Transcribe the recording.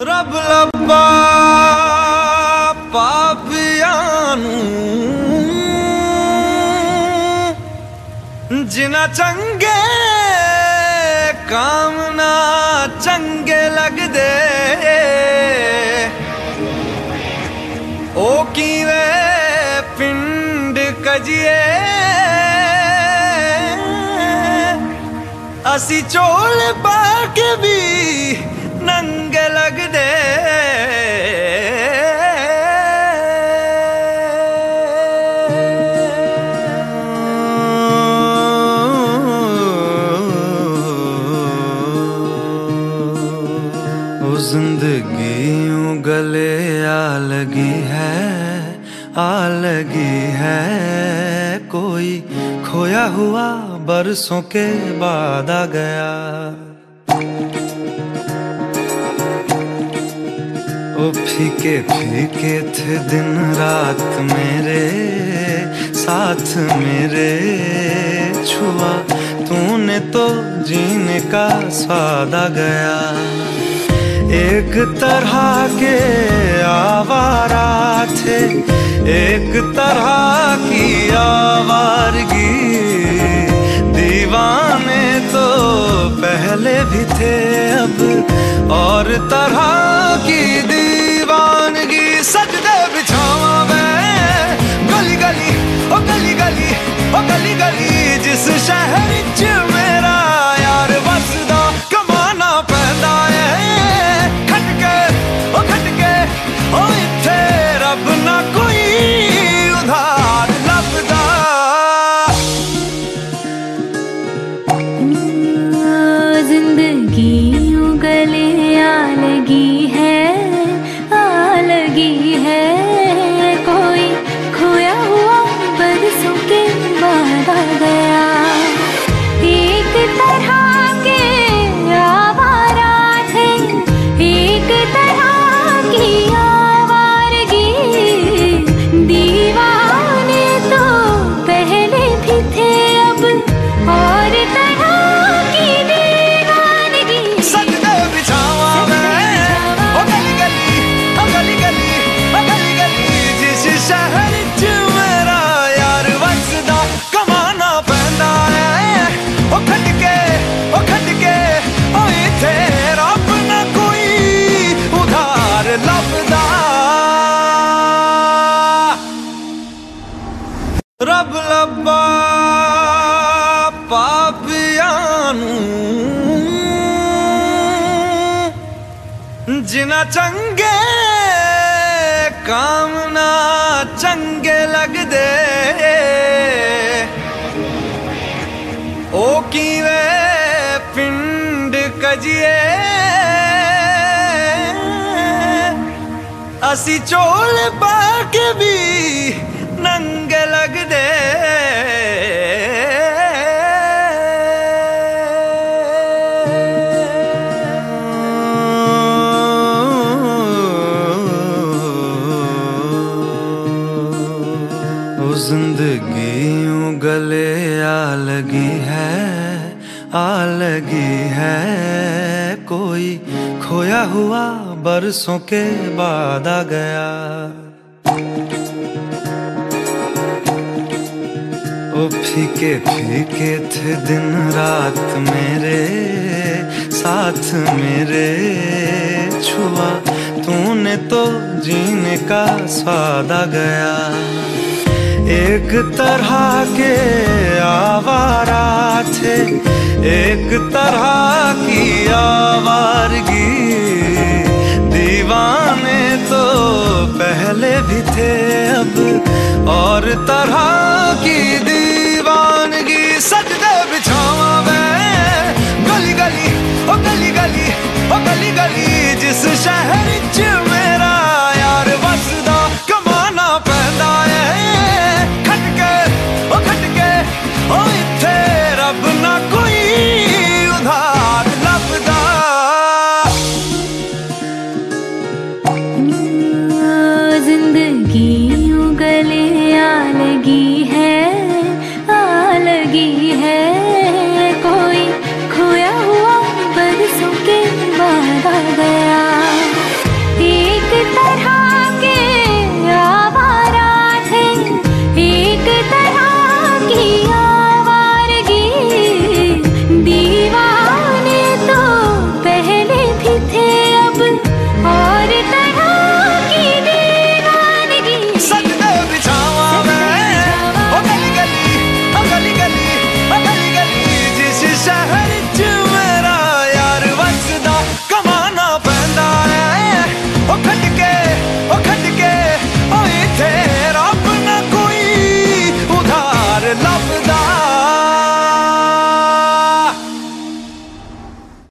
रब लब्बा पापियानु। जिना चंगे कामना चंगे लग दे ओ कि पिंड कजिए। असी चोल पाके भी ज़िंदगी यूँ गले आ लगी है, आ लगी है। कोई खोया हुआ बरसों के बाद आ गया। ओ फीके फीके थे दिन रात मेरे, साथ मेरे। छुआ तूने तो जीने का स्वाद आ गया। एक तरह के आवारा थे, एक तरह की आवारगी। दीवाने तो पहले भी थे अब, और तरह की दीवानगी सजदे बिछावा मैं। गली गली ओ गली गली ओ गली गली जिस शहर च ਰੱਬ ਲੱਭਾ ਪਾਪੀਆਂ ਨੂੰ ਜਿਨ੍ਹਾਂ ਚੰਗੇ ਕੰਮ ਨਾ ਚੰਗੇ ਲੱਗਦੇ ਉਹ ਕਿਵੇਂ ਪਿੰਡ ਕਜੀਏ ਅਸੀਂ ਚੋਲ ਪਾ ਕੇ ਵੀ ਨੰਗੇ ज़िंदगी यूँ गले आ लगी है, आ लगी है। कोई खोया हुआ बरसों के बाद आ गया। ओ फीके फीके थे दिन रात मेरे, साथ मेरे। छुआ तूने तो जीने का स्वाद आ गया। एक तरह के आवारा थे एक तरह की आवारगी। दीवाने तो पहले भी थे अब, और तरह की दीवानगी सजदे बिछावा मैं। गली गली ओ गली गली ओ गली गली जिस शहर